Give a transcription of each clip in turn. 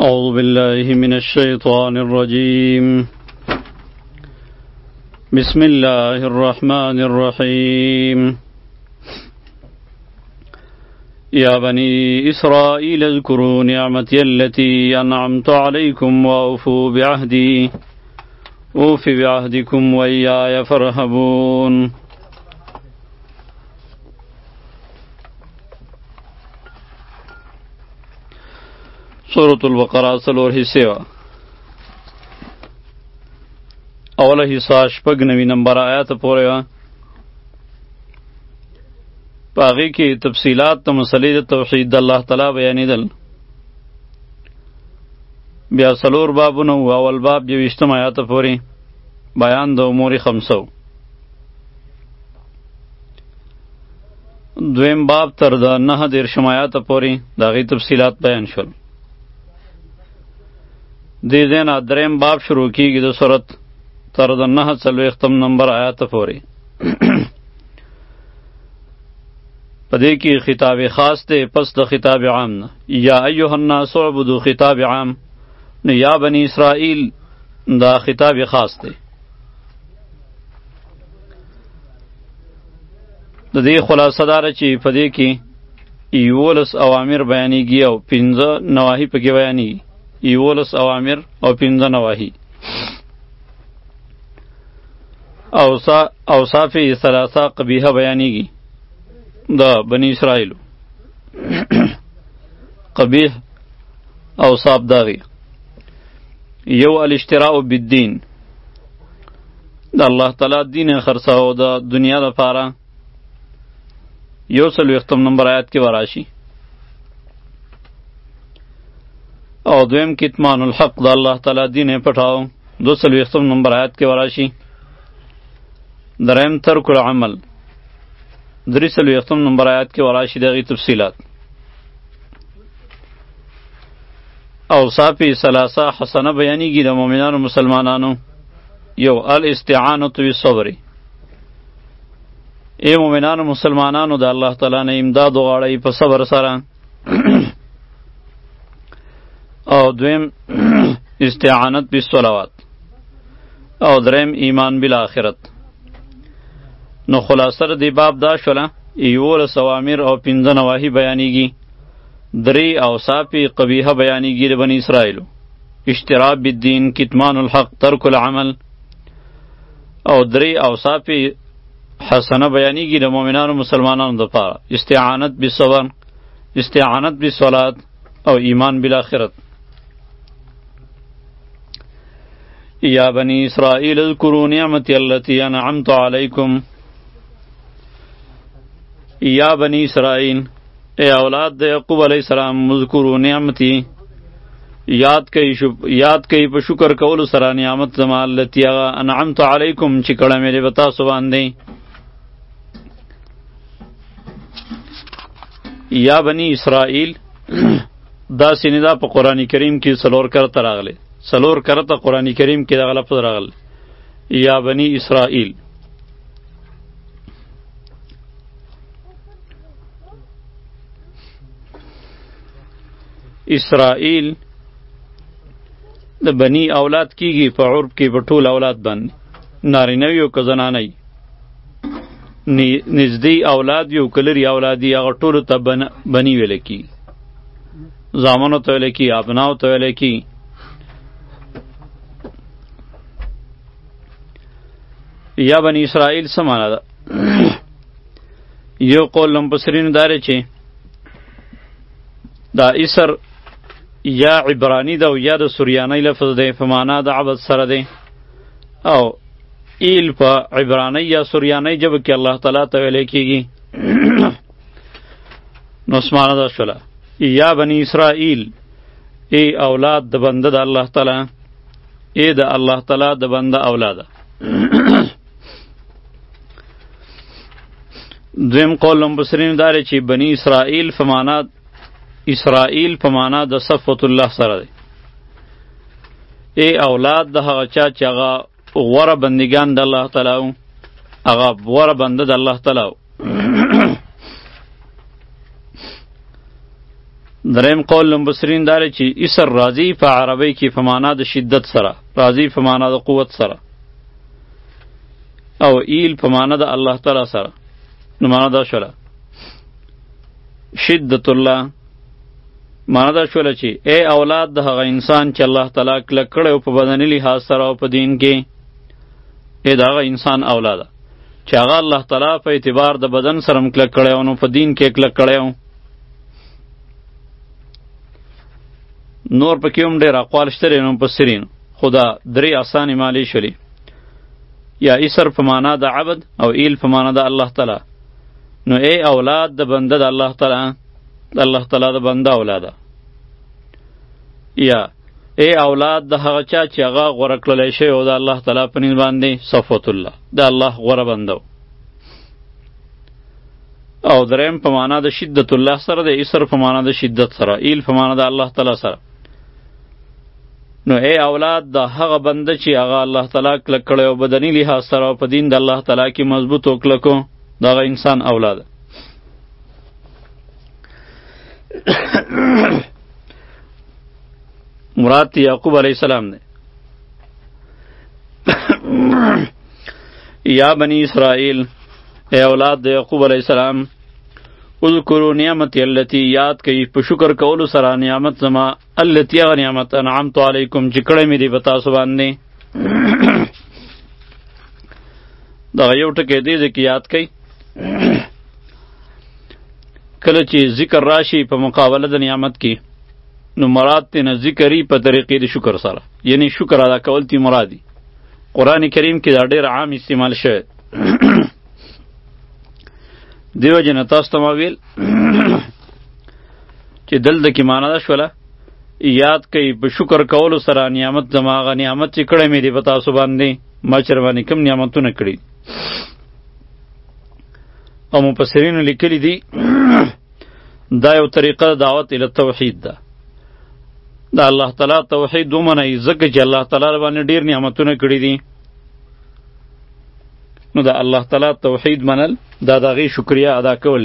أعوذ بالله من الشيطان الرجيم بسم الله الرحمن الرحيم يا بني إسرائيل اذكروا نعمتي التي أنعمت عليكم وأوفوا بعهدي أوف بعهدكم وإياي فارهبون سورة البقرة سلور حصے وا اوله حصہ شپږ نوي نمبر آیات پورې وا پاغي کې تفصيلات ته مسلې د توحید د الله تعالی بیانېدل بیا سلور بابونه او اول باب د وشتم آیات پورې بیان د امور خمسو دویم باب تر د نه دیر شمایات پوری د غی تفصیلات بیان شول دی زینا دریم باب شروع کیږي د صورت تر د نه څلوېختم نمبر آیات پوری په دې کې خطاب خاص دی پس د خطاب عام نه یا ایها الناس اعبدوا خطاب عام نه یا بنی اسرائیل دا خطاب خاص دی د دې خلاصه دار چې په دې کې یولس اوامر بیانېږي او پنځه نواهی پکې بیانېږي یولس اوامر او پنځه نواهی اوصاف ثلاثه قبیحه بیانېږي د بنی اسرائیل قبیح اوصاف داغي یو الاشتراء بالدین د الله تعالی دین خرڅاو د دنیا لپاره یو سل وختم نمبر آیات کې وراشي او دویم کتمان الحق د الله تعالی دین پټاو دو سل وختم نمبر آیات کې وراشي دریم ترک العمل درې سل وختم نمبر آیات کې وراشي دغه تفصيلات اوصاف ثلاثه حسنه بیانیږي د مؤمنانو مسلمانانو یو الاستعانه بالصبر ای مؤمنانو مسلمانانو د الله تعالی نه امداد وغواړئ په صبر سره او دویم استعانت بالصلوات او دریم ایمان بالآخرت نو خلاصه دی باب دا شوله یولس اوامر او پنځه نواهي بیانیږي درې اوصاف قبیحه بیانیږي د بني اسرائیلو اشتراب بالدین کتمان الحق ترک العمل او درې اوصاف حسنه بیانیږي د مؤمنانو مسلمانانو دپاره استعانت بالصبر استعانت بالصلات او ایمان بالآخرت یا بنی اسرائیل اذکروا نعمتی اللتی انعمت علیکم یا بنی اسرائیل اے اولاد د یعقوب علیہ السلام مذکروا نعمتی یاد کئ شپ یاد کئ په شکر کولو سره نعمت زما اللتی هغه انعمت علیکم چې کړه مې به تاسو باندې یا بنی اسرائیل دا سینې دا په قران کریم کې څلور کرته راغلي څلور کرته قران کریم کې دغه لفظ راغلی یا بنی اسرائیل اسرائیل د بنی اولاد کیږي په عرب کې په ټول اولاد باندې نارینه یو که زنانه نږدې اولاد یو کلری اولاد یې هغه ټولو ته بنی ویل کی زامنو ته ویل کی ابناو ته ویل کی یا بنی اسرائیل څه معنا ده یو قول لمبسرین داره چې دا اسر یا عبرانی ده او یا د سوریانی لفظ ده په معنا د عبد سره ده او ایل په عبرانی یا سوریانی جب کې الله تعالی ته ویل کیږي نو سمانه ده شوله یا بنی اسرائیل ای اولاد د بنده د الله تعالی ای د الله تعالی د بنده اولاد دویم قول مبصرین داره چې بنی اسرائیل فمانات اسرائیل په معنا د صفوت الله سره دی ای اولاد د هغه چا چې هغه غوره بندگان د الله تعالی او هغه غوره بنده د الله تعالی او دریم قول لمبسرین دار چې اسر راضی په عربی کې په معنا د شدت سره راضی په معنا د قوت سره او ایل په معنا د الله تعالی سره نو معنا دا شوله شدت الله معنی دا شوله چې اے اولاد د هغه انسان چې الله تعالی کلک کړی په بدني لحاظ سره او په دین کې اے د هغه انسان اولاده چې هغه الله تعالی په اعتبار د بدن سره هم کلک کړی او نو په دین کې کلک کړی و نور پکې هم ډېر اقوال شته لري نو مفسرین خو دا درې اسانې مالې شولې یا ایسر په معنا د عبد او ایل په معنا د الله تعالی نو ای اولاد د بنده د الله تعالی د الله تعالی د بنده اولاده یا ای اولاد د هغه چا چې هغه غوره کړلی شوی او د الله تعالی په نس باندې صفوت الله د الله غوره بنده او دریم په معنا د شدت الله سره د اسر په معنا د شدت سره ایل په معنا د الله تعالی سره نو اے اولاد دا هغه بنده چې هغه الله تعالی کلک کړی او بدني لحاظ سره او په دین د الله تعالی کې مضبوط او کلکو دغه انسان اولاد مراد تی یعقوب علیہ السلام نے یا بنی اسرائیل اے اولاد د یعقوب علیہ السلام اذکروا نعمت التي یاد کئ په شکر کولو سره نعمت زما التي نعمت انعمت علیکم چې کړې مې دي په تاسو باندې دا یو ټکی دی چې یاد کړئ کله چې ذکر راشي په مقابله د نعمت کې نو مراد ته نه ذکری په طریقې د شکر سره یعنی شکر ادا کول تی مرادی قران کریم کې دا ډیر عام استعمال شوی دیو جن تاسو ته ویل چې دلته کې معنا ده شوله یاد کوي په شکر کولو سره نعمت زما هغه نعمت چې کړی مې دی په تاسو باندې ما چر باندې کوم نعمتونه کړي او مفسرینو لیکلي دي دا یو طریقه دعوت اله توحید ده دا الله تعالی توحید ومنئ ځکه چې الله تعالی باندې ډیر نعمتونه کړي دي نو دا الله تعالی توحید منل دا دغه شکریا ادا کول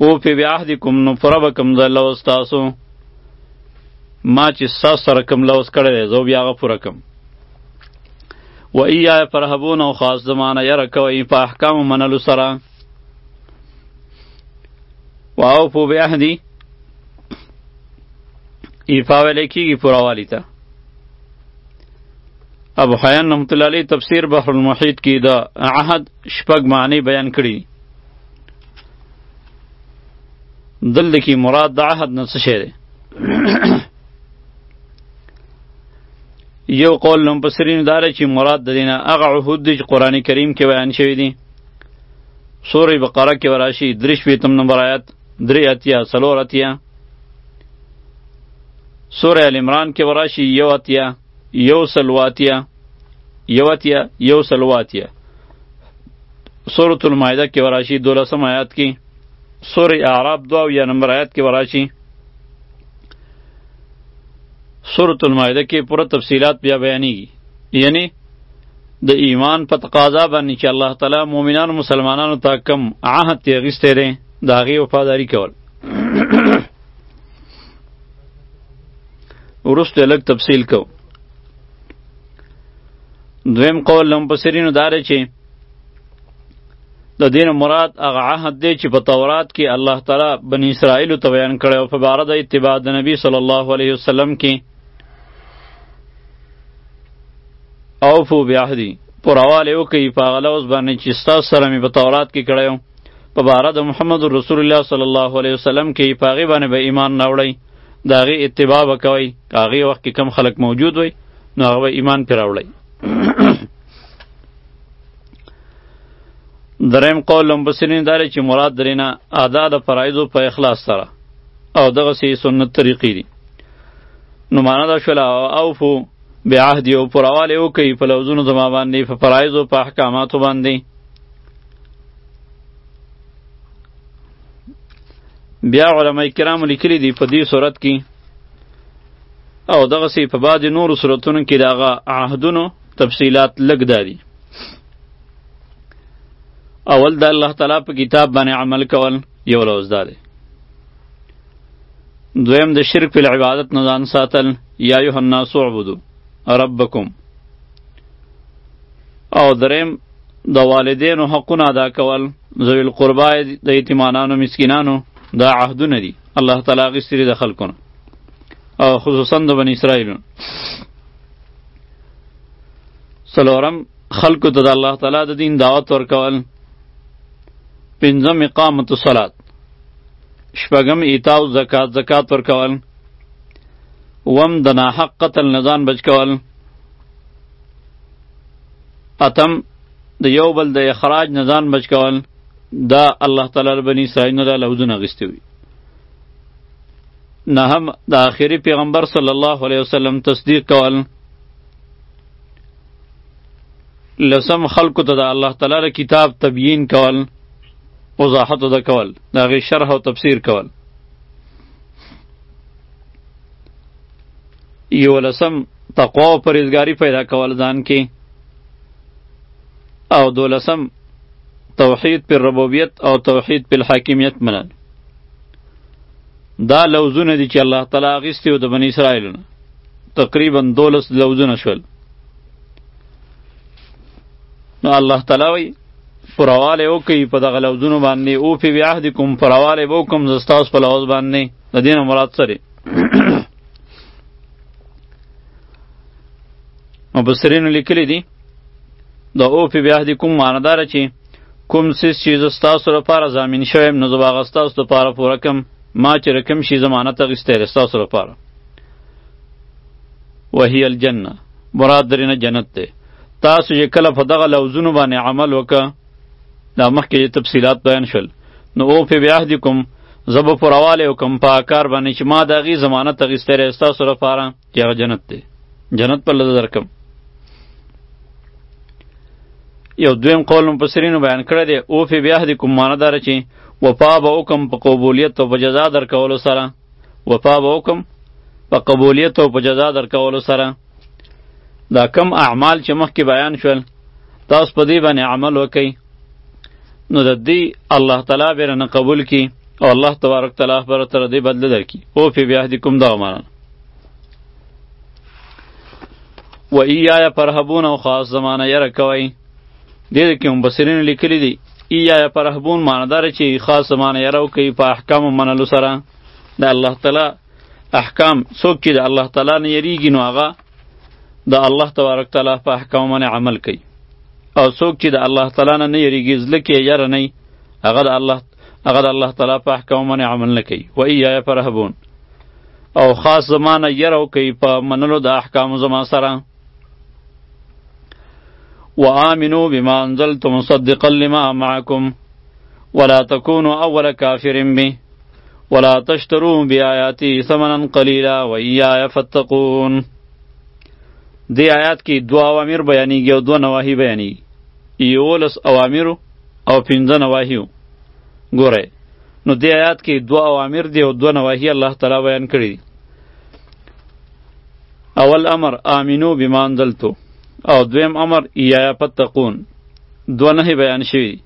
او په بیا عهد کوم نو پوره به کوم د الله ستاسو ما چې ستاسو سره کوم لوز کړی دی زه بیا هغه پوره کوم و ایا فرهبون او خاص زمانه یره کوي په احکام منلو سره واو په بیا عهدی ایفا ویل کېږي پوروالي ته ابو حیان رحمت الله علیه تفسیر بحر المحیط کې د عهد شپږ معنی بیان کړي دي دلته کې مراد د عهد نه څه شی دی یو قول لم پسرین دار چې مراد د دینه هغه عهود دی چې قران کریم کې بیان شوی دی سورې بقره کې وراشي درش ویتم نمبر آیات درې اتیا سلور اتیا سورې ال عمران کې وراشي یو اتیا یو سل و اتیا یو اتیا یو سل و اتیا سورة المائده کې وراشي دولسم آیات کې سورة اعراب دو او یا نمبر آیات کې وراشي سورة المائده کې پوره تفصیلات بیا بیانېږي یعنی د ایمان په تقاضا باندې چې الله تعالی مؤمنانو مسلمانانو ته کم عهد تیغیسته دی د هغې وفاداری کول ورسته لږ تفصیل کو دویم قول لم پسرینو دار چې د دین مراد هغه عهد دی چې په تورات کې الله تعالی بنی اسرائیل ته بیان کړی او په باره د اتباع د نبی صلی الله علیه وسلم کې اوفو بیاهدی پرواله وکي په غلوز باندې چې ستاسو سره مې په تورات کې کړی په باره د محمد رسول الله صلی الله علیه وسلم کې پاغي باندې به ایمان راوړی دا غي اتباع وکوي هغه وخت کې کم خلک موجود وي نو هغه ایمان پر راوړی دریم قول لمبسرین دار چې مراد درینه ادا د فرایضو په اخلاص سره او دغه سی سنت طریقې دي نو معنا دا شول او فو بعهد یو پرواله وکي په لوزونو زما باندې په فرایضو په احکاماتو باندې بیا علما کرام لیکلي دي په دې صورت کې او دغه سی په بعد نور صورتونو کې داغه عهدونو تفصیلات لګ داري اول د الله تعالی په کتاب باندې عمل کول یو لوز ده دویم د شرک په عبادت نه ځان ساتل یا ایه الناس اعبدوا ربکم او دریم د والدینو حقونه ادا کول ذوی القربا د یتیمانانو مسکینانو دا عهدونه دي الله تعالی غیستری د خلکونه او خصوصا د بنی اسرائیل سلورم خلکو ته د الله تعالی د دین دعوت ورکول پنځم اقامت الصلات شپږم ایتاو زکات زکات ورکول اووم د ناحق قتل نه ځان بچ کول اتم د یو بل د اخراج نه ځان بچ کول دا الله تعالی له بني اسرائیل نه دا لوځونه اخیستي وي نهم د آخري پیغمبر صلی الله علیه وسلم تصدیق کول لسم خلکو ته د الله تعالی له کتاب تبیین کول وضاحت د کول د هغې شرح او تفسیر کول یو لسم تقوا او پرهیزګاری پیدا کول ځان کې او دولسم توحید پر ربوبیت او توحید پر حاکمیت منل دا لوزونه دي چې الله تعالی اغیستی او د بنی اسرائیل تقریبا دولس لوزونه شول نو الله تعالی وی پرواله او کوي په دغه لوزونو باندې او په عهد کوم پرواله وو کوم زستاس په لوز باندې د دین مراد سره مبصرین لیکلی دي د او په عهد کوم ماندار چې کوم سیس چې زستاس لپاره ضامن شوم نو زباغ استاس لپاره پوره کم ما چې رقم شي ضمانت غسته استاس لپاره وهي الجنه مراد درینه جنت ده تاسو چې کله په دغه لوزونو باندې عمل وکړه دا مخکې تفصیلات بیان شول نو او په بیاهدکم زب پرواله او کم پاکار باندې چې ما دغه ضمانت تغستره استا سره پاره چې هغه جنت دی جنت په لزر کم یو دویم قول په سرینو بیان کړی دی او په بیاهدکم معنی دار چې وفا به وکم په قبولیت او په جزا در کولو سره وفا به وکم په قبولیت او په جزا در کولو سره دا کم اعمال چې مخکې بیان شول تاسو په دې باندې عمل وکئ نو د دې الله تعالی به نه قبول کی او الله تبارک تعالی پر تر دې بدل درکې او په بیا دې کوم دا معنا و ایا فرحبون او خاص زمانہ یې رکوي دې کې هم بصرین لیکلي دي ایا فرحبون معنی دار چې خاص زمانہ یې راو کوي په احکام منلو سره د الله تعالی احکام څوک چې د الله تعالی نه یریږي نو هغه د الله تبارک تعالی په احکام باندې عمل کوي او څوک چې د الله تعالی نه نه یریږي زړه کې یې یره نه هغه د الله هغه د الله تعالی په احکام باندې عمل نه کوي و ایایا فرهبون او خاص زمانه یره کوي په منلو د احکام زما سره وآمنوا بما انزلت مصدقا لما معكم ولا تكونوا اول كافر به ولا تشترو بیااتی ثمنا قلیلا و ایایا فتقون دی آیات کې دوا اوامر بیانېږي او دوا نواهی بیانېږي یولس اوامر او پنځه نواهی ګوره نو دی آیات کې دوا اوامر دی او دوا نواهی الله تعالی بیان کړی دی اول امر امینو بما انزلتو او دویم امر ایایا فتقون دوا نه بیان شوی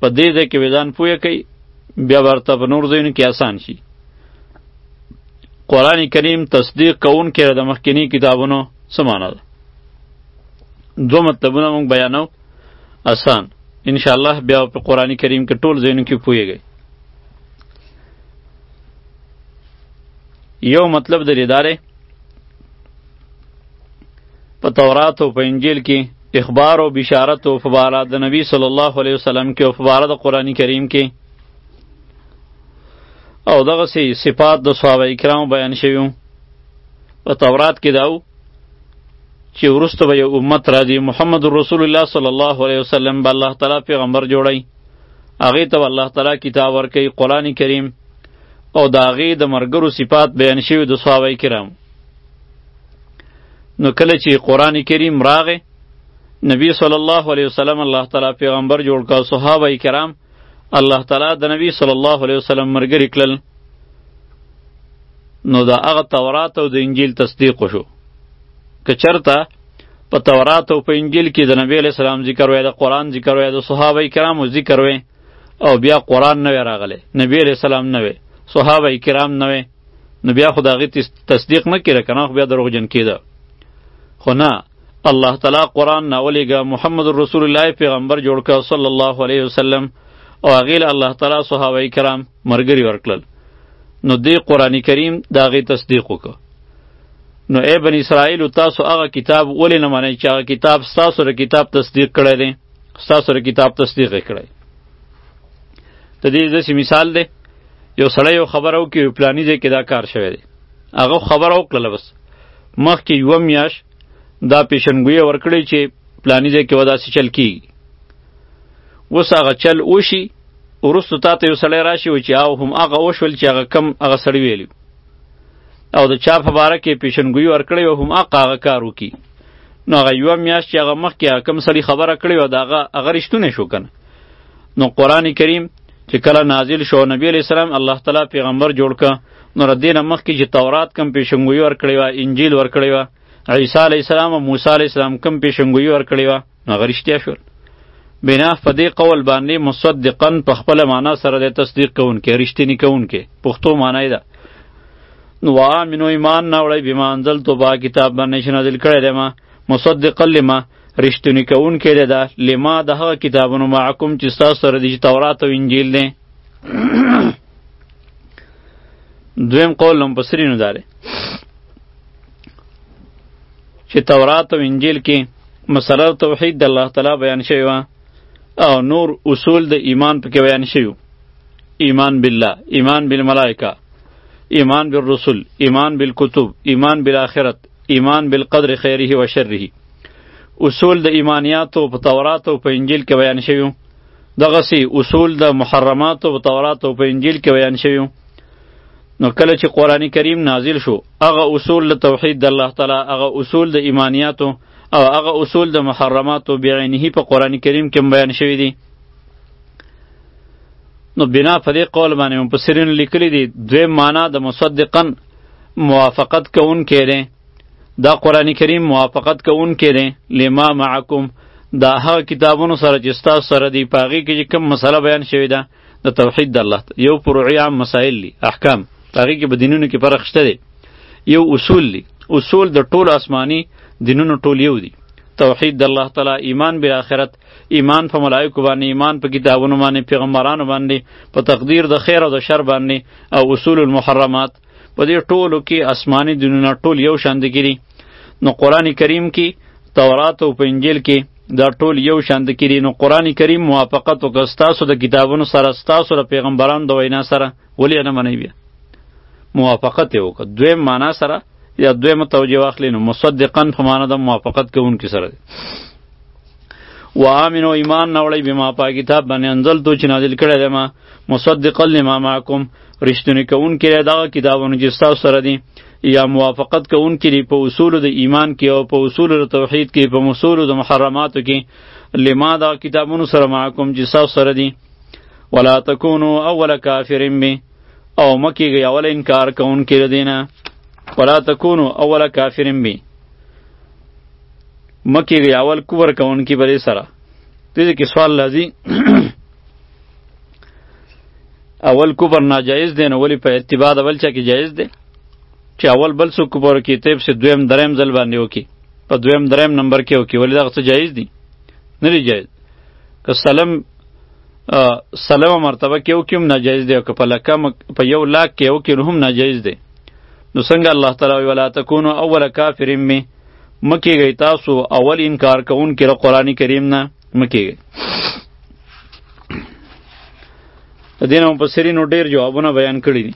په دې ځای کې ویدان پوه کوي بیا ورته په نور ځایونو کې آسان شي قرآن کریم تصدیق کون کې د مخکینی کتابونو څه معنا ده دو مطلبونه موږ بیانو آسان ان شاء الله بیا په قرآن کریم کې ټول ځایونو کې پوهیږئ یو مطلب د ادارې په تورات او په انجیل کې اخبار او بشارت او فبارا د نبی صلی الله علیه وسلم کې او فبارا د قرآنی کریم کې او دغه سي صفات د صحابه کرام بیان شوی په تورات کې داو چې ورسته به یو امت راځي محمد رسول الله صلی الله علیه وسلم به الله تعالی پیغمبر جوړي هغه ته الله تعالی کتاب ورکړي قرآنی کریم او د هغې د مرګرو صفات بیان شوي د صحابه کرام نو کله چې قرآن کریم راغې نبی صلی الله علیه وسلم الله تعالی پیغمبر جوړ کړ صحابه کرام الله تعالی د نبی صلی الله علیه وسلم مرګري کړل نو دا هغه تورات او د انجیل تصدیق شو که چرته په تورات او په انجیل کې د نبی علیه السلام ذکر وای د قرآن ذکر وای د صحابه کرامو ذکر وای او بیا قران نه راغله نبی علیہ السلام نه وی صحابه کرام نه وی نو بیا خو دغه تصدیق نه کړه کنه خو بیا دروغجن کیده خو نه الله تعالی قران نه ولېګا محمد رسول الله پیغمبر جوړ کړ صلی الله علیه وسلم او هغه الله تعالی صحابه کرام مرګري ورکړل نو دی قران کریم دا غي تصدیق وکړه نو ای بن اسرائیل تاسو هغه کتاب ولې نه منئ چې هغه کتاب تاسو ر کتاب تصدیق کړی دی ستاسو سره کتاب تصدیق یې کړی د دې داسې مثال دی یو سړی یو خبره وکړي پلاني ځای کې دا کار شوی دی هغه خبره وکړله بس مخکې یوه میاشت دا پیشنګویی ورکړی چې پلاني ځای کې به داسې چل کیږي اوس هغه چل وشي وروسته تا ته یو سړی راشي و چې او هم هغه وشول چې هغه کم هغه سړی ویلی او د چا په باره کې پیشنګویي ورکړی او هم هغه هغه کار وکړي نو هغه یوه میاشت چې هغه مخکې کوم سړي خبره کړې وه د هغه هغه رښتونی شو که نو قرآن کریم چې کله نازل شو نبی علیه السلام الله تعالی پیغمبر جوړ که نو د دې نه مخکې چې تورات کم پیشنګویي ورکړې وه انجیل ورکړې وه عیسی علیه السلام او موسی علیه السلام کم پیشنګویي ورکړې وه نو هغه رښتیا شول بنا په دې قول باندې مصدقا په خپل معنا سره د تصدیق کوونکې رښتینی کوونکې پښتو معنا یې ده نو وامنو ایمان نه وړی بما انزل تو با کتاب باندې چې نازل کړی دی ما مصدقا لما رښتینی کوونکې دی ده لما د هغه کتابونو معکم چې ستاسو سره دي چې تورات او انجیل دی دویم قول هم په سرینو داره چې تورات او انجیل کې مسله توحید د الله تعالی بیان شوی و او نور اصول د ایمان پکې بیان شوی ایمان بالله ایمان بالملائکه ایمان بالرسل ایمان بالکتب ایمان بالآخرت ایمان بالقدر خیره و شره اصول د ایمانیاتو په تورات او په انجیل کې بیان شوی دغه سی اصول د محرماتو په تورات او په انجیل کې بیان شوی نو کله چې قران کریم نازل شو هغه اصول د توحید د الله تعالی هغه اصول د ایمانیاتو او هغه اصول د محرماتو بعینه په قران کریم کې بیان شوی دی نو بنا په دې قول باندې مفسرین لیکلی دی دوی معنا د مصدقا موافقت کوون کړي دا قران کریم موافقت کوون کړي لما معکم دا هغه کتابونو سره چې تاسو سره دی پاغي کې کوم مسله بیان شوی ده د توحید د الله یو فروعي عام مسائل دي احکام هغه کې په دینونو کې فرق شته دی یو اصول دي اصول د ټولو آسماني دینونو ټول یو دي توحید د الله تعالی ایمان به آخرت ایمان په ملائکه باندې ایمان په کتابونو باندې پیغمبرانو باندې په تقدیر د خیر او د شر باندې او اصول المحرمات په دې ټولو کې آسماني دینونه ټول یو شان دي کړي نو قران کریم کې تورات او انجیل کې دا ټول یو شان دي کړي نو قران کریم موافقت وکړ تاسو د کتابونو سره تاسو د پیغمبرانو د وینا سره ولې نه منئ بیا موافقت یې وکړه دویم معنا سره یا دویم توجیه واخلې نو مصدقا په معنا د موافقت کوونکي سره دی و آمنو ایمان نوړی بما پا کتاب باندې انزل تو چې نازل کړی دی ما مصدقا لما معکم رښتونی کون کې دا کتابونه چې تاسو سره دي یا موافقت کون کې په اصول د ایمان کې او په اصول د توحید کې په اصول د محرماتو کې لما دا کتابونو سره معکم چې تاسو سره دي ولا تکونو اول کافرین به او مکیږي اول انکار کون کې دینه ولا تکونو اول کافرین به مکیږي اول کفر کون کې بری سره دې کې سوال لازم اول کفر ناجایز دی نو ولی په اتباع د بل چا کې جایز دی چې اول بل څوک کفر کې تیب سه دویم دریم ځل باندې وکي په دویم دریم نمبر کې وکي ولی دغه څه جایز دی نه دی جایز که سلام سلام مرتبه کې وکي هم ناجایز دی او که په لکه په یو لاک کې وکي هم ناجایز دی نو څنګه الله تعالی ولا تکونو اول کافر می مکیږي تاسو اول انکار کوونکي د قرآن کریم نه مکیږي د دین مفسرینو ډیر جوابونه بیان کړی دي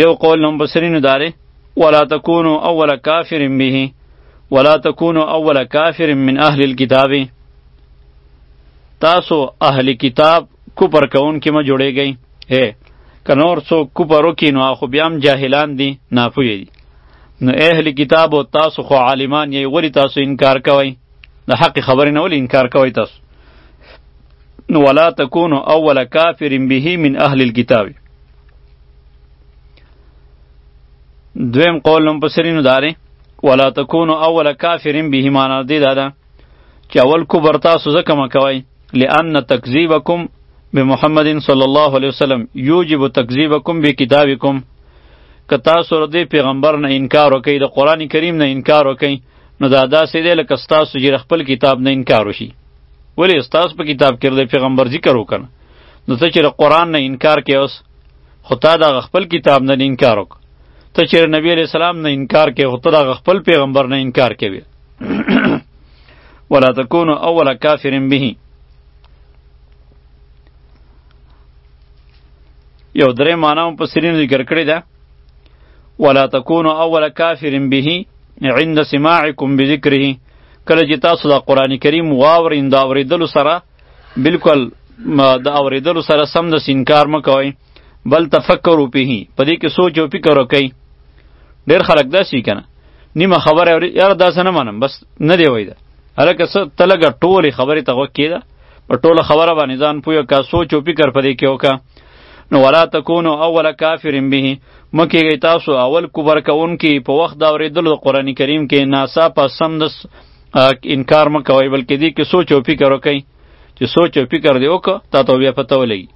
یو قول نو مفسرینو داره ولا تکونو اول کافر به ولا تکونو اول کافر من اهل الكتاب تاسو اهل کتاب کوپر کون کې ما جوړیږئ اے کنور څوک کوپر وکینو خو بیا هم جاهلان دي ناپوهه دي نو اهل کتاب او تاسو خو عالمان یې ولی تاسو انکار کوئ د حق خبرې نه ولی انکار کوئ تاسو نو ولا تکونو اول کافر به من اهل الكتاب دویم قول هم پسرینو داره ولا تکونو اول کافر به معنا دی دادا چې اول کبر تاسو ځکه مه کوئ لأن تکذیبکم بمحمد صلی الله علیه وسلم یوجب تکذیبکم بکتابکم که تاسو ردی پیغمبر نه انکار وکړئ د قرآن کریم نه انکار وکړئ نو دا داسې دی لکه ستاسو چې خپل کتاب نه انکار وشي ولې ستاسو په کتاب کې د پیغمبر ذکر وکړه نو ته چې قرآن نه انکار کې اوس خو تا د خپل کتاب نه انکار وکړه ته چې نبی علیه السلام نه انکار کې خو ته د خپل پیغمبر نه انکار کوي ولا تکونو اول کافر به یو درې معنا په سرین ذکر کړی ده ولا تکونو اول کافر به عند سماعکم بذکره کله چې تاسو د قران کریم واورئ دا اوریدلو سره بالکل د اوریدلو سره سم د سینکار مکوئ بل تفکروا به په دې کې سوچ او فکر وکړئ ډېر خلک داسې کنه نیمه خبره اوري یار داسې نه منم بس نه دی وای دا هلکه څه ته لږه ټولې خبرې ته غوږ کېده په ټوله خبره باندې ځان پوه کا سوچ او فکر په دې کې وکړه نو ولا تکونو اول کافر به مکیږي تاسو اول کوبر کوونکي په وخت دا ورېدل قرآن کریم کې ناسا په سم انکار مکوئ بلکې دې کې سوچ او فکر وکړئ چې سوچ او فکر دی وکړه تا ته بیا پته ولګي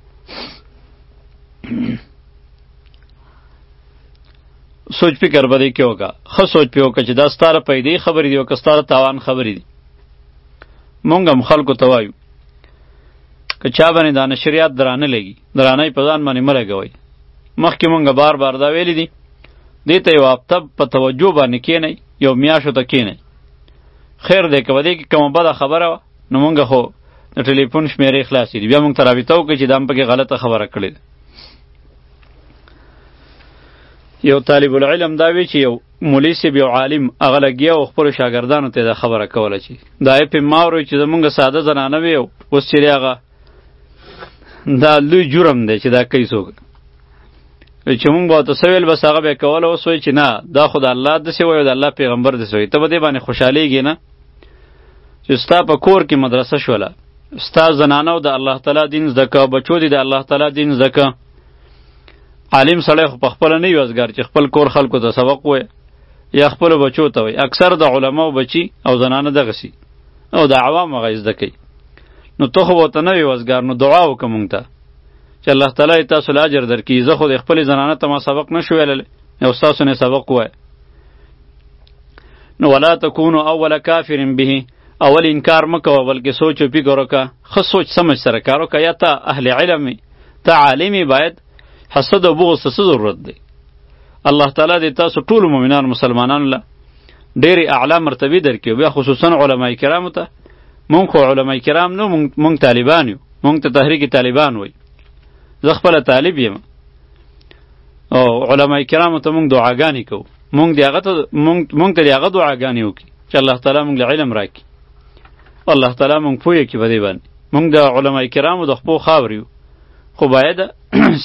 سوچ فکر به دی کې وکړه ښه سوچ پې وکړه چې دا ستاره پیدې خبرې دی او که ستاره تاوان خبرې دي مونږ هم خلکو ته وایو که چا باندې دا نشریات درانه لګي درانه په ځان باندې مه لګوئ مخکې مونږ بار بار دا ویلي دي دې ته یو هفته په توجه باندې کینئ یو میاشتو ته کینئ خیر دی که په دې کې کومه بده خبره وه نو مونږ خو د ټلیفون شمیرې خلاصې دي بیا مونږ ته رابطه وکړي چې دا هم پکې غلطه خبره کړې ده یو طالب العلم دا وی چې یو مولوی صاحب یو عالم هغه لګیا او خپل شاګردانو ته دا خبره کوله چې دا یې په ماورو چې زمونږ ساده زنانه وی اوس چې هغه دا لوی جرم دی چې دا کوي څوک چې مونږ به تاسو ویل بس هغه به کول او سوی چې نه دا خو د الله د سی وایو د الله پیغمبر د سوی ته به دې باندې خوشاليږي نه چې ستا په کور کې مدرسه شوله ستا زنانه او د الله تعالی دین زکه بچو دي د الله تعالی دین زکه عالم سړی خو په خپل نه یوزګار چې خپل کور خلکو ته سبق وای یا خپل بچو ته وای اکثر د علماو بچی او زنانه دغه سی او د عوام هغه زده کوي نو ته خو ورته نه وي وزګار نو دعا وکړه مونږ ته چې الله تعالی تاسو له اجر درکړي زه خو د خپلې زنانه ته ما سبق نه شو ویلی او ستاسو نه سبق ووایه نو ولا تکونو اول کافر به اول انکار مکوه بلکې سوچ او فکر وکړه ښه سوچ سمج سره کار وکړه یا ته اهل علم ته عالم باید حسد او بغض ته ضرورت دی الله تعالی دې تاسو ټول مؤمنان مسلمانان له ډېرې اعلی مرتبې درکې بیا خصوصا علما کرامو ته مونږ خو علما کرام نو مونږ طالبان یو مونږ ته تحریک طالبان وای زه خپل طالب یم او علما کرامو ته مونږ دعاګانې کوو مونږ دی هغه ته مونږ ته دی هغه دعاګانې وکړي چې الله تعالی مونږ له علم راکړي الله تعالی مونږ پوهه کړي په دې باندې مونږ د علما کرامو د خپو خاور یو خو باید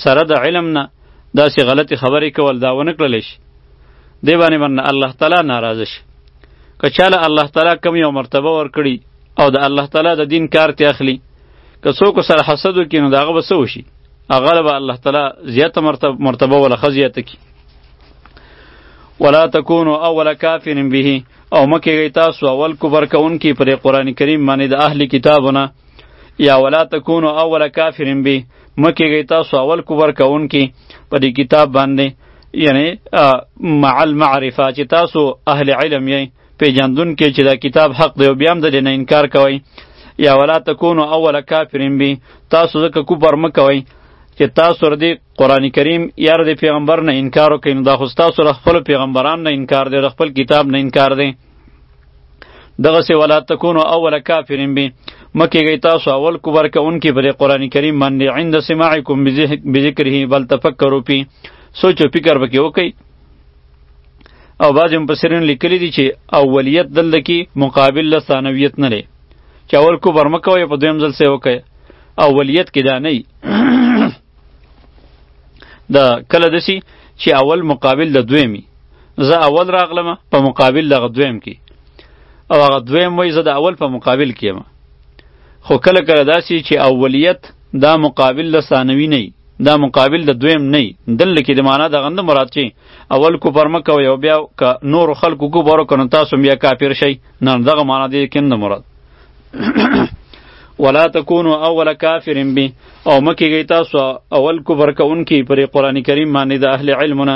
سره د علم نه داسې غلطې خبرې کول دا ونه کړلی شي دی باندې باندې الله تعالی ناراضه شي که چاله الله تعالی کم یو مرتبه ورکړي او د الله تعالی د دین کار ته اخلي که څوک سره حسد وکړي نو دغه به څه وشي هغه به الله تعالی زیاته مرتبه مرتبه ولا خزیاته کی ولا تکونو اول کافر به او مکه گئی تاسو اول کفر کوونکی پر قران کریم باندې د اهل کتابونه یا ولا تکونو اول کافر به مکه گئی تاسو اول کفر کوونکی پر کتاب باندې یعنی مع المعرفه چې تاسو اهل علم یې پیجندون کې چې دا کتاب حق دی او بیا هم د نه انکار کوي یا ولا تکونو اول کافرین بی تاسو ځکه کوپر مکوئ چې تاسو ور دي قران کریم یا ور دي پیغمبر نه انکار وکړئ نو دا خو تاسو له خپل پیغمبران نه انکار دی له خپل کتاب نه انکار دی دغه سی ولا تکونو اول کافرین به مکیږي تاسو اول کوبر کونکي پر قران کریم باندې عند سماعکم بذکره بل تفکروا پی سوچ او فکر وکي وکي او بعض هم پسرین لیکلی دي چې اولیت دلته کې مقابل له ثانویت نه لري چې اول کوبر مکوي په دویم ځل سه وکي اولیت کې دا نه دا کله دسی چې اول مقابل د دویمی زه اول راغلم په مقابل دغه دویم کې او هغه دویم وای زه د اول په مقابل کې یم خو کله کله داسې چې اولیت دا مقابل د ثانوي نه دا مقابل د دویم نه دل کې د معنا د غند مراد چې اول کو پر مکه یو بیا ک نور خلکو کو بارو کنه تاسو بیا کافر شي نه دغه معنا دی کې نه مراد ولا تکونو اول کافر به او مکه گئی تاسو اول کو برکون کی پر قران کریم باندې د اهل علمونه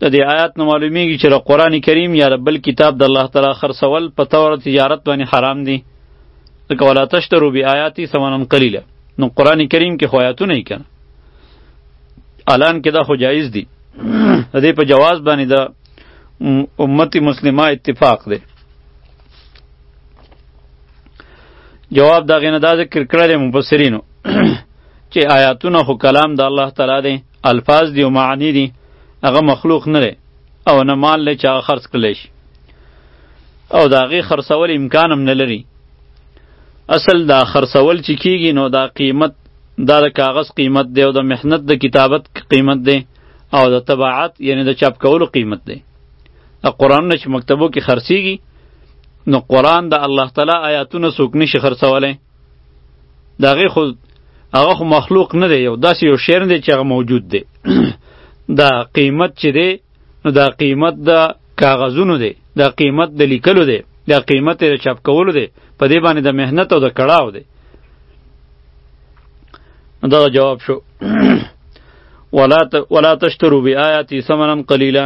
د دې آیات نه معلومیږي چې د قران کریم یا بل کتاب د الله تعالی خرڅول په تور تجارت باندې حرام دي ځکه ولا تشترو بی آیاتی ثمنا قلیلا نو قران کریم کې خو آیاتونه یې کنه الان کې دا خو جایز دي د دې په جواز باندې د امت مسلمه اتفاق دی جواب دا غینه دا ذکر کړل مفسرینو چې آیاتونه خو کلام د الله تعالی دی الفاظ دی او معنی دی هغه مخلوق نه دی او نه مال دی چې هغه خرڅ کړلی شي او د هغې خرڅول امکان هم نه لري اصل دا خرڅول چې کیږي نو دا قیمت دا د کاغذ قیمت دی او د محنت د کتابت قیمت دی او د طباعت یعنی د چاپ کولو قیمت دی د قرآن نه چې مکتبو کې خرڅیږي نو قرآن د الله تعالی آیاتونه څوک نشي خرڅولی دا غي خو هغه خو مخلوق نه دی یو داسې یو شعر دی چې هغه موجود دی دا قیمت چې دی نو دا قیمت د کاغذونو دی دا قیمت د لیکلو دی دا قیمت د چاپ کولو دی په دې باندې د مهنت او د کړاو دی دا جواب شو ولا ولا تشترو بیااتی ثمنا قلیلا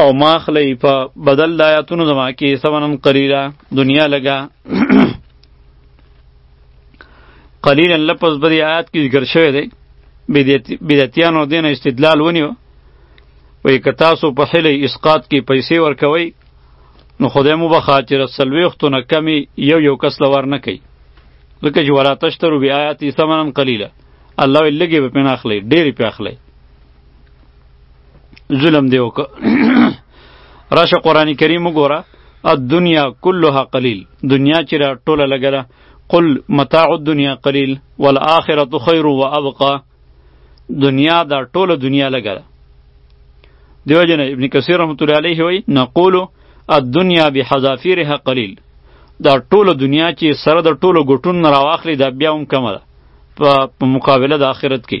او ما خلی په بدل د آیاتونو زما کې سمنن قلیلا دنیا لګا قلیلا لفظ بری آیات کې ذکر شوی دی بدعتیانو دین استدلال ونیو وی که تاسو په حلی اسقاط کې پیسې ورکوي نو خدای مو بخا چې رسلويختو نه کمی یو یو کس لور نه کوي لکه چې ولا تشترو بی آیاتی ثمنن قلیلا الله لګي به پناخلی ډېری پاخلی ظلم دی وک راشه قران کریم وګوره الدنيا كلها قليل دنیا چې را ټوله لګره قل متاع الدنيا قليل والآخرة خير وابقى دنیا دا ټوله دنیا لګره دیو جن ابن کثیر رحمت الله علیه وی نقول الدنيا بحذافيرها قليل دا ټوله دنیا چې سره د ټوله ګټون نه راواخلي دا بیا هم کمه ده په مقابله د آخرت کې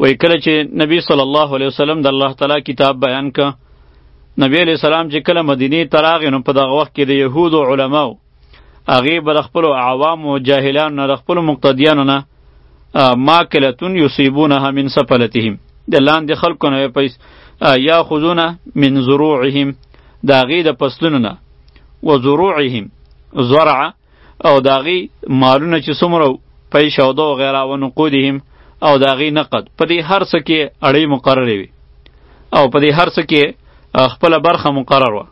وای کله چې نبی صلی الله علیه وسلم د الله تعالی کتاب بیان ک نبی علیہ السلام چې کله مدینه تراغ نو په دغه وخت کې د یهودو علماو هغه بر خپل عوام او جاهلان نه خپل مقتدیانو نه ماکلتون یصيبونها من سفلتهم د لاندې خلکو نه پیس یا خذونه من زروعهم دا غي د پسلونو نه و زروعهم زرع او داغي مالونه چې څومره پیش او دو غیره و نقودهم او داغي نقد په دې هر څه کې اړې مقررې وي او په دې هر څه کې خپل برخه مقرر وه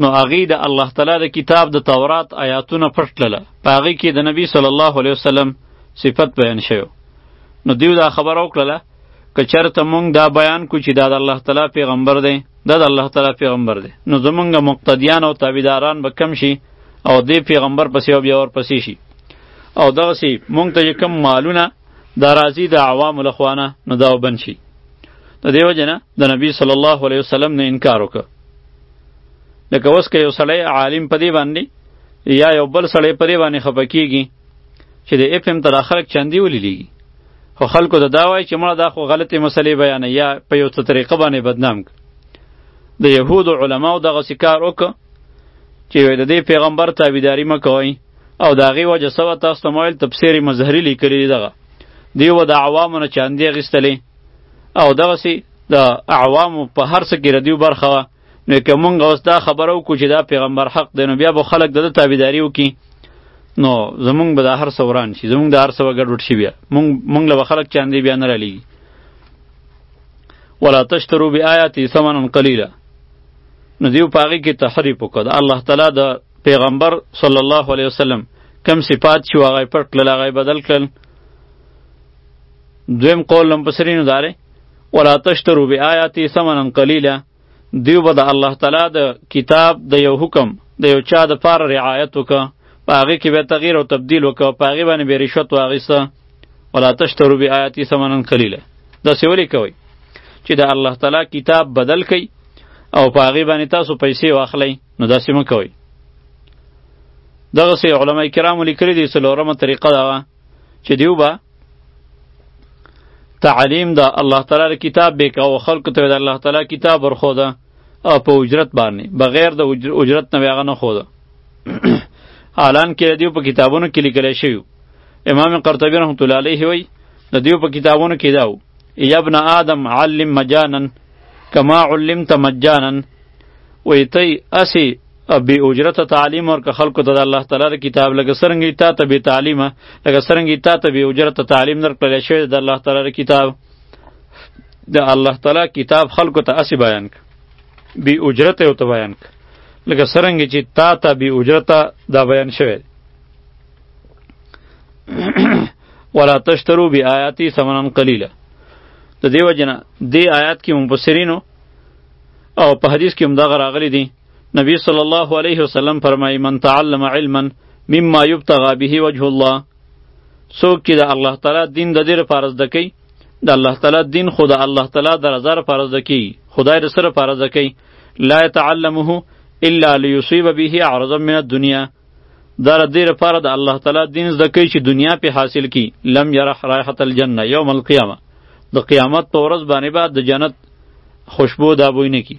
نو هغه د الله تعالی د کتاب د تورات آیاتونه پټ کړل په هغه کې د نبی صلی الله علیه وسلم صفت بیان شوی نو دیو دا خبر او کړله که چرته مونږ دا بیان کو چې دا د الله تعالی پیغمبر دی دا د الله تعالی پیغمبر دی نو زمونږ مقتدیان او تابعداران به کم شي او دې پیغمبر پسې او بیا ور پسې شي او دغه سی مونږ ته کم مالونه دا راځي د عوام لخوانه نو دا وبن شي د دیو جنا د نبی صلی الله علیه وسلم نه انکار وکړه لکه اوس که یو سړی عالم پدی باندې یا یو بل سړی پدی باندې خپکیږي چې د اف ام ته دا خلک چاندي ولې لیږي خو خلکو ته دا وایي چې مړه دا خو غلطې مسلې بیانوي یا په یو څه طریقه باندې بدنام کړي د یهودو علماو دغسې کار وکړه چې د دې پیغمبر تابعداري مه کوئ او د هغې وجه سوه تاسو ته مویل تفسیر مظهري لیکلي دغه دیو به د عوامو نه چاندې اخیستلې او دغسې د عوامو په هر څه کې ردیو برخه وه نو که مونږ اوس دا خبره وکړو چې دا پیغمبر حق دی نو بیا به خلک د ده تابعداري وکړي نو زمونږ به دا هر څه وران شي زمونږ د هر څه به ګډوډ شي بیا مونږ مونږ له به خلک چاندې بیا نه رالیږي ولا تشترو بآیاتي ثمنا قلیلا نو دیو په هغې کې تحریف وکړه د الله تعالی د پیغمبر صلی الله علیه وسلم کم صفات چې هغه پټ کړل هغه بدل کړل دویم قول لمپسرینو داره ولا تشترو بیااتی ثمنا قلیلا دیو به د الله تعالی د کتاب د یو حکم د یو چا د پار رعایت وکړه په هغې کې به تغییر او تبدیل وکړه په هغې باندې به رشوت واغیسته ولا تشترو بیااتی ثمنا قلیلا دا څه ولې کوئ چې د الله تعالی کتاب بدل کړئ او په هغې باندې تاسو پیسې واخلئ نو داسې مه کوئ دغسې علما کرامو لیکلي دي څلورمه طریقه دا وه چې دیو به تعلیم دا الله تعالی کتاب به کاو خلق ته د الله تعالی کتاب ورخوده او په اجرت باندې بغیر د اجرت نه هغه نه خوده الان کې دیو په کتابونو کې لیکل شوی امام قرطبی رحمت الله علیه وی د دیو په کتابونو کې داو یا ابن آدم علم مجانا کما علمت مجانا وی تی اسی بی اجرت تعلیم ورک خلکو ته د الله تعالی د کتاب لکه سرنګی تا ته بی تعلیمه لکه سرنګی تا ته بی اجرت تعلیم درکړل شوی د الله تعالی د کتاب د الله تعالی کتاب خلکو ته اسی بیان ک بی اجرت یو ته بیان ک لکه سرنګی چې تا ته بی اجرت دا بیان شوی ولا تشترو بی آیاتی ثمنن قلیلا د دیو جنا دی آیات کې مفسرینو او په حدیث کې هم دا راغلی دي نبی صلی الله علیه وسلم فرمایي من تعلم علما مما یبتغى به وجه الله څوک چې د الله تعالی دین د دې لپاره زده کوي د الله تعالی دین خو د الله تعالی د رضا لپاره زده کوي خدای د سره لپاره زده کوي لا يتعلمه الا ليصيب به عرضا من الدنيا دا د دې لپاره د الله تعالی دین زده کوي چې دنیا په حاصل کی لم یرح رایحه الجنه یوم القیامه د قیامت په ورځ باندې بعد د جنت خوشبو دا بوی نه کی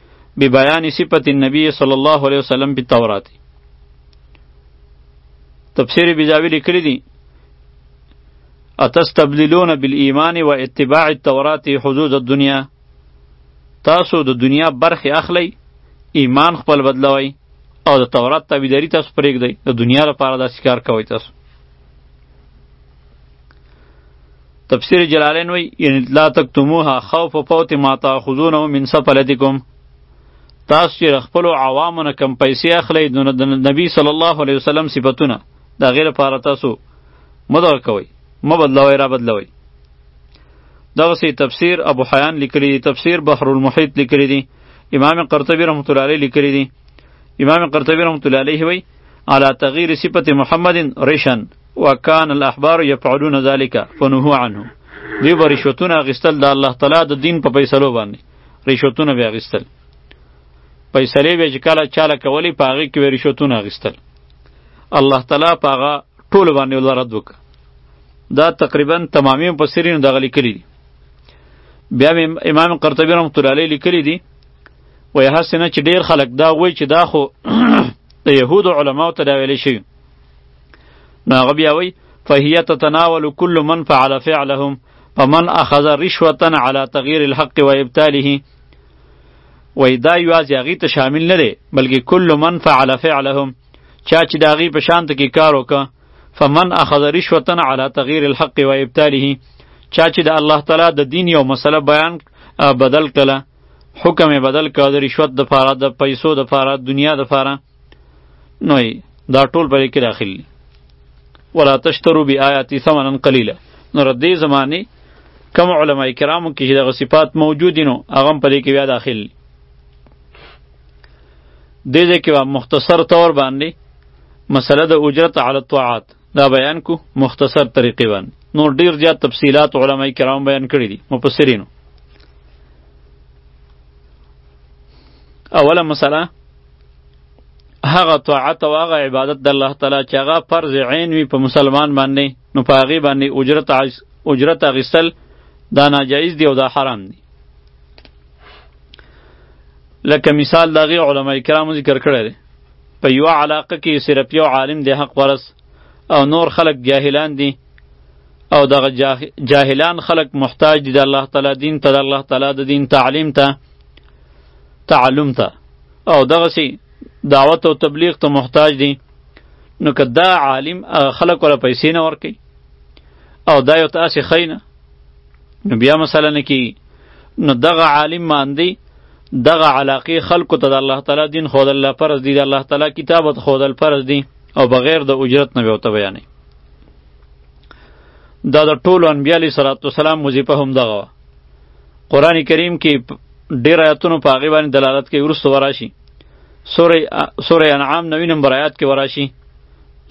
ببیان صفت النبی صلی الله علیه وسلم په تورات تفسیر بیزاوی لیکلی دی اتستبدلون بالایمان و اتباع التورات حدود الدنیا تاسو د دنیا برخه اخلی ایمان خپل بدلوي او د تورات تابعداري تاسو پرېږدئ د دنیا لپاره داسې کار کوئ تاسو تفسیر جلالین وی یعنی لا تکتموها خوف فوت ما تاخذونه من سفلتکم تاسو چې خپل عوامو نه کم پیسې اخلئ نو د نبی صلی الله علیه وسلم صفاتونه دا غیر لپاره تاسو مدغه کوي مو بدلوي را بدلوي دغه سی تفسیر ابو حیان لیکلی دی تفسیر بحر المحیط لیکلی دی امام قرطبی رحمت الله علیه لیکلی دی امام قرطبی رحمت الله علیه وی علی تغییر صفت محمد ریشن وکان الاحبار یفعلون ذلک فنهو عنه دوی به رشوتونه اخیستل د الله تعالی د دین په فیصلو باندې رشوتونه به اخیستل فیصلې به چې کله چاله کولې په هغې کې به رشوتونه اخیستل الله تعالی په هغه ټولو باندې الله رد وکړه دا تقریبا تمامي مفسرینو دغه لیکلي دي بیا امام قرطبي رحمت الله علیه لیکلي دي وایي هسې نه چې ډېر خلک دا وایي چې دا خو د یهودو علماو ته دا ویلی شوي نو هغه بیا وایي فهي تتناول كل من فعل فعلهم فمن اخذ رشوه على تغيير الحق وابطاله وای دا یوازې هغه ته شامل نه دی بلکې کل من فعل فعلهم چا چې دا غي په شانت کې کار وکړه فمن اخذ رشوه على تغيير الحق وابطاله چا چې د الله تعالی د دین یو مسله بیان بدل کړه حکم بدل کړه د رشوت د فاره د پیسو د فاره دنیا د فاره نو دا ټول په کې داخل دي ولا تشترو بی آیاتی ثمنا قلیلا نو ردی زمانی کم علما کرامو کې چې دغه صفات موجود نو هغه په دې کې بیا داخل دي دې ځکه مختصر طور باندې مسله د اجرت علی الطاعات دا بیان کو مختصر طریقې باندې نور ډیر زیات تفصیلات علما کرام بیان کړی دي مفسرینو اوله مسله هغه طاعت او هغه عبادت د الله تعالی چې هغه فرض عین وي په مسلمان باندې نو په هغې باندې اجرت اجرت اخیستل دا ناجایز دی او دا حرام دی لکه مثال د هغې علما کرامو ذکر کړی دی په یوه علاقه کې صرف یو عالم دی حق پرس او نور خلق جاهلان دي او دغه جاهلان خلق محتاج دي د الله تعالی دین ته د الله تعالی د دین تعلیم ته تعلم ته او دغه سي دعوت او تبلیغ ته محتاج دي نو که دا عالم خلق ولا پیسې نه ورکي او دا یو تاسې خینه نو بیا مثلا نه کی نو دغه عالم ماندی دغه علاقه خلکو ته د الله تعالی دین خودل لا فرض دی د الله تعالی کتاب ته خودل فرض دی او بغیر د اجرت نه ویوته بیانې دا د ټولو انبیاء علیه صلوات والسلام وظیفه هم دغه وه قرآن کریم کې ډېر آیاتونو په هغې باندې دلالت کوي وروسته وراشي سوره انعام نوي نمبر آیات کې وراشي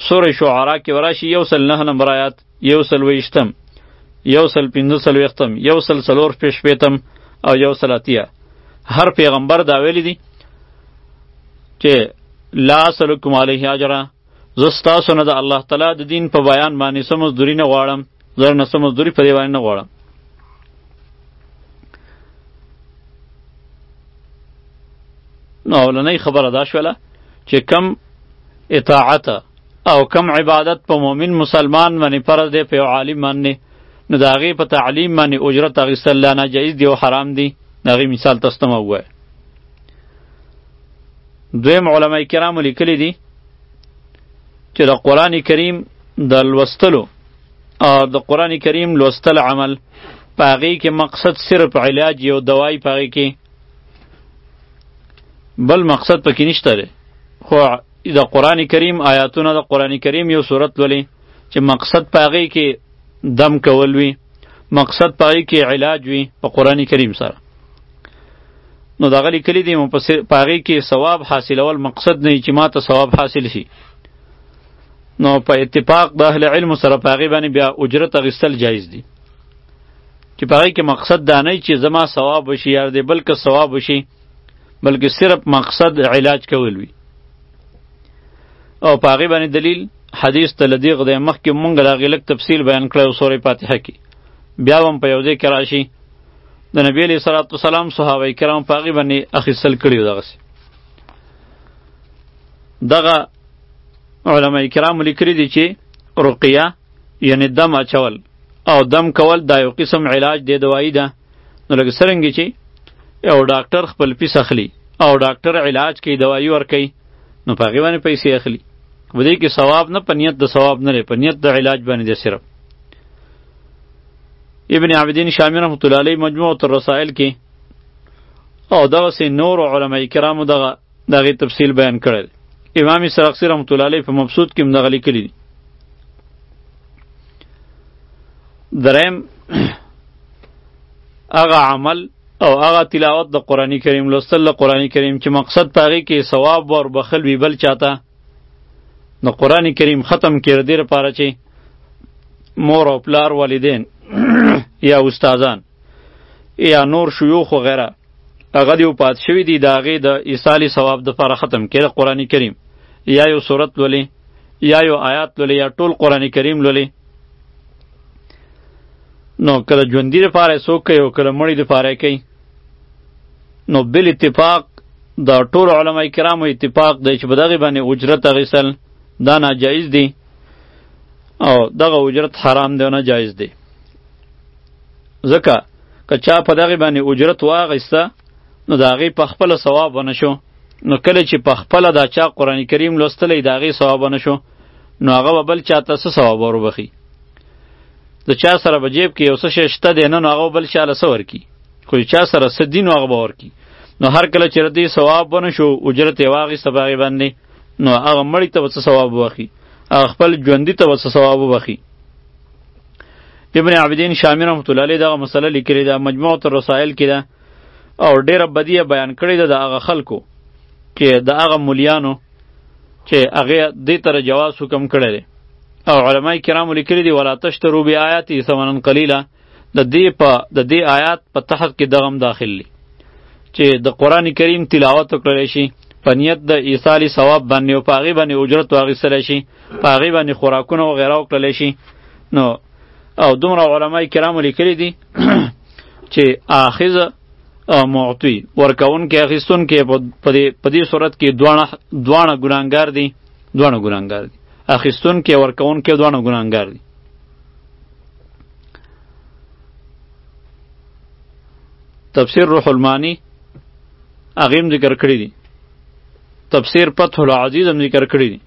سوره شعرا کې وراشي یو سل نه نمبر آیات یو سل ویشتم یو سل پنځه څلوېښتم یو سل څلور شپېږ شپېتم او یو سل اتیا هر پیغمبر دا ویلی دي چې لا سلکم علیه اجرا زه ستاسو نه د الله تعالی د دین په بیان باندې څه مزدوري نه غواړم زه نه څه مزدوري په دې باندې نه غواړم نو اولنۍ خبره دا شوله چې کم اطاعت او کم عبادت په مؤمن مسلمان باندې فرض دی په عالم باندې نو د هغې په تعلیم باندې اجرت اخیستل لا ناجایز دی او حرام دی د هغې مثال تاسو ته مه ووایه دویم علما کرامو لیکلی دي چې د قرآن کریم د لوستلو او د قرآن کریم لوستل عمل په هغې کې مقصد صرف علاج یو دوای په هغې کې بل مقصد پکې نشته خو د قران کریم آیاتونه د قران کریم یو صورت ولې چې مقصد پاغي کې دم کول وي مقصد پاغي کې علاج وي په قران کریم سره نو دغه لیکلي دي مفسر پاغي کې ثواب حاصلول مقصد نه چې ماته ثواب حاصل شي نو په اتفاق د اهل علم سره پاغي باندې بیا اجرت غستل جایز دي چې پاغي کې مقصد دا نه چې زما ثواب وشي یا دې بلکې ثواب وشي بلکې صرف مقصد علاج کول وي او په هغې باندې دلیل حدیث ته له دې غدی مخکې مونږ د هغې لږ تفصیل بیان کړی او سورې فاتحه کې بیا به هم په یو ځای کې راشي د نبی علیه صلات وسلام صحابه کرام په هغې باندې اخیستل کړي وو دغسې دغه علما کرام لیکلي دي چې رقیه یعنی دم اچول او دم کول دا یو قسم علاج دی دوايي ده نو لکه څرنګه چې یو ډاکټر خپل پیس اخلي او ډاکټر علاج کوي دوایی ورکوي نو په هغې باندې پیسې اخلي په دې کې ثواب نه په نیت د ثواب نه دی په نیت د علاج باندې دی صرف ابن عابدین شامی رحمت الله علیه مجموع الرسائل کې او دغسې نور علما کرامو دغه دا غي تفصیل بیان کړل امام سرخسی رحمت الله علیه په مبسوط کې مدغلی کړی دي درم هغه عمل او هغه تلاوت د قرآنی کریم لوستل د قرآنی کریم چې مقصد پاغي کې ثواب ور بخل وی بل چاته نو قرآنی کریم ختم کړ دیر پاره چې مور او پلار والدین یا استادان یا نور شیوخ وغیره هغه دی پات شوی دی دا غي د ایصال ثواب د پر ختم کړي قران کریم یا یو صورت لولي یا یو آیات لولي یا ټول قران کریم لولي نو کله ژوندۍ لپاره څوک کوي او کله مړي لپاره کوي نو بل اتفاق د ټول علما کرامو اتفاق دی چې په دغه باندې اجرت غسل دا ناجایز دی او دغه اجرت حرام دی نه جایز دی ځکه که چا په دغه باندې اجرت واغسته نو دا غي په خپل ثواب ونشو نو کله چې په خپل دا چا قران کریم لوستلې دا غي ثواب ونشو نو هغه بل چاته څه ثواب وربخي د چا سره به جیب کې یو څه شی شته دی نه نو هغه بل چا له څه ورکي خو چا سره څه دي نو هغه به ورکي نو هر کله چې ردی ثواب ونه شو اجرت یې واخیسته په هغې باندې نو هغه مړی ته به څه ثواب وبخي هغه خپل ژوندي ته به څه ثواب وبخي ابن عابدین شامی رحمت الله علیه دغه مسله لیکلې ده مجموعه الرسائل کې ده او ډیره بدیه بیان کړې ده د هغه خلکو چې د هغه مليانو چې هغه دې تر جواز حکم کړی دی او علما کرامو لیکلي دي ولا تشترو بی آیاتی ثمنن قلیلا د دې په د دې آیات په تحت کې دغم داخل دي چې د قران کریم تلاوت وکړل شي په نیت د ایصال ثواب باندې او پاغي باندې اجرت واغستل شي په هغې باندې خوراکونه او غیره وکړلی شي نو او دومره علما کرامو لیکلي دي چې آخذ او معطی ورکون کې اخیستون کې په دې صورت کې دوانه دوانه ګناهګار دي دوانه ګناهګار دي اخیستون کې ورکون کې دوانه ګناهګار دي تفسیر روح المانی اغیم ذکر کړی دي تفسیر فتح العزیز هم ذکر کړی دي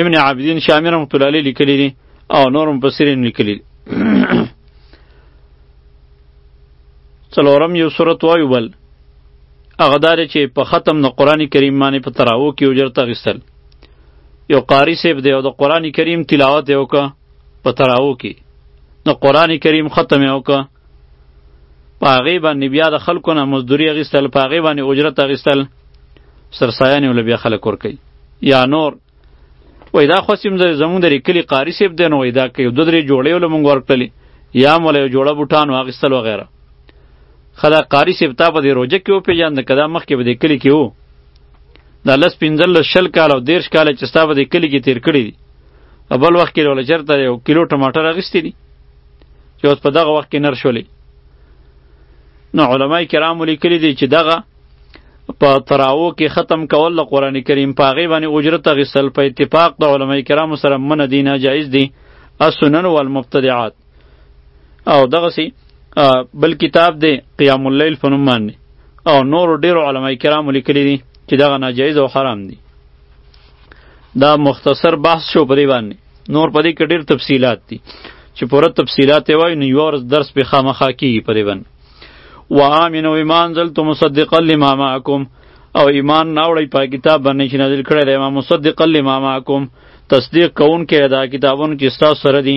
ابن عابدین شامی رحمت الله علیه لیکلی دی او نور مفسرین لیکلی دی څلورم یو سورت وایو بل هغه دار چې په ختم د قران کریم باندې په تراو کې اجرته غستل یو قاری صاحب دی او د قران کریم تلاوت یې وکړه په تراو کې نو قران کریم ختم یې وکړه په هغې باندې بیا د خلکو نه مزدوري اخیستل په هغې باندې اجرت اخیستل سرسایانې له بیا خلک ورکوي یا نور وای دا خو سیم زمونږ د کلی قاری صاحب دی نو وای دا که یو دوه درې جوړې له مونږ ورکړلې یا مو له یو جوړه بوټان واخیستل وغیره ښه دا قاری صاحب تا په دې روژه کې وپېژانده که دا مخکې به دې کلي کې و دا لس پنځلس شل کاله او دېرش کاله چې ستا به دې کلي کې تېر کړي دي بل وخت کې له چېرته یو کیلو ټماټر اخیستي دي چې اوس په دغه وخت کې نر شولې نو علما کرام لیکلي دي چې دغه په تراو کې ختم کول د قران کریم په هغې باندې اجرت غسل په اتفاق د علما کرامو سره من دي نه جایز دي السنن والمبتدعات او دغه سي بل کتاب دی قیام اللیل فنمان او نور ډیر علما کرام لیکلي دي چې دغه ناجایز او حرام دي دا مختصر بحث شو پرې باندې نور پدې کې ډېر تفصيلات دي چې پوره تفصيلات یې وای نو یو ورځ درس په خامخا کیږي پرې باندې وآمنوا بما أنزلت مصدقا لما معكم او ایمان ناوړی په کتاب باندې چې نازل کړی دی ما مصدقا لما معکم تصدیق کوون کې دا کتابونه چې تاسو سره دي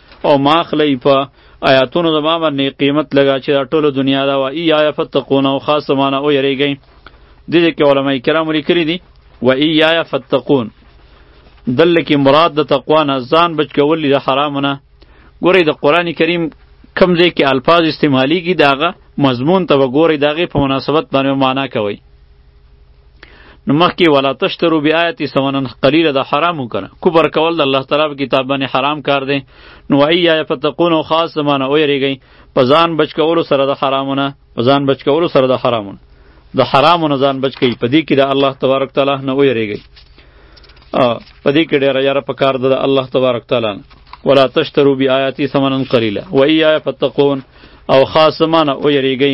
او ما خلی په آیاتونو د ما باندې قیمت لګا چې دا ټوله دنیا دا و ای یا فتقون او خاص معنا او یریږي د دې کې علما کرام لیکلي دي و ای یا فتقون دل کې مراد د تقوا نه ځان بچ کول د حرام نه ګوري د قران کریم کم ځای کې الفاظ استعمالیږي داغه مضمون ته وګوري داغه په مناسبت باندې معنا کوي نو مخکې ولا تشترو بی آیت سمنن قلیل د حرام وکنه کبر کول د الله تعالی په کتاب باندې حرام کار دی نو ای یا فتقون او خاص زمانه او یریږي په ځان بچ کولو سره د حرامونه په ځان بچ کولو سره د حرامونه د حرامونه ځان بچ کی په دې کې د الله تبارک تعالی نه او یریږي په دې کې ډیره یاره په کار د الله تبارک تعالی ولا تشترو بی آیاتی سمنن قلیلا و ای یا فتقون او خاص زمانه او یریږي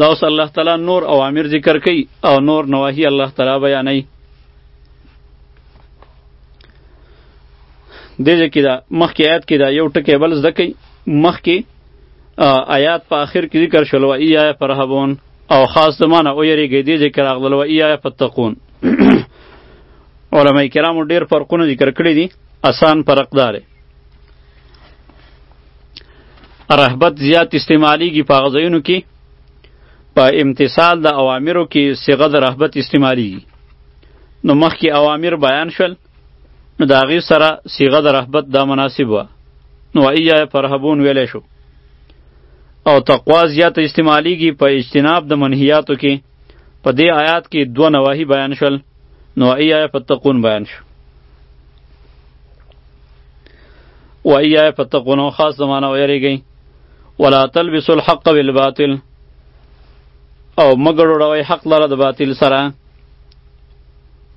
دا اوس الله تعالی نور اوامر ذکر کوي او نور نواهی الله تعالی بیانوي دې ځکه دا مخکې آیات کې دا یو ټکی بل زده کوي مخکې آیات په آخر کې ذکر شول و ایای فرهبون او خاص زمانه او یریږي دې ذکر اغلل و ایای فتقون علما کرامو ډیر فرقونه ذکر کړی دي اسان فرق داره رهبت زیات استعمالیږي په هغه ځایونو کې په امتصال د اوامرو کې صیغه د رهبت استعمالیږي نو مخکې اوامر بیان شول نو د هغې سره صیغه د رهبت دا مناسب وه نو ایا فرهبون ویلی شو او تقوا زیاته استعمالیږي په اجتناب د منهیاتو کې په دې آیات کې دوه نواهی بیان شول نو ایا فتقون بیان شو و ایا فتقون خاص زمانہ ویریږي ولا تلبسوا الحق بالباطل او مګر وړوي حق لره د باطل سره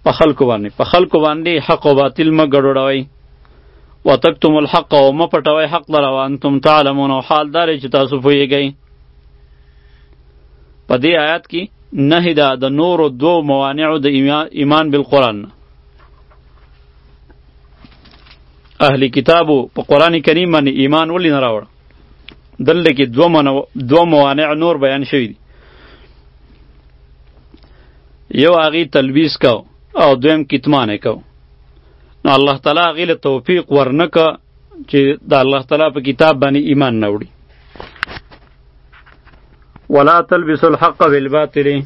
په خلکو باندې په خلکو باندې حق او باطل مګر وړوي وتکتم الحق او مپټوي حق لره وانتم تعلمون او حال دار چې تاسو پوهیږئ په دې آیات کې نه دا د نورو دو موانعو د ایمان بالقرآن اهل کتابو په قرآن کریم باندې ایمان ولې نه راوړ دلته کې دو, منو دو موانع نور بیان شوي دي یو هغې تلبیس کو او دویم کتمان کو نو الله تعالی هغې له توفیق ورنکه چې د الله تعالی په کتاب باندې ایمان نه وړي ولا تلبسوا الحق بالباطل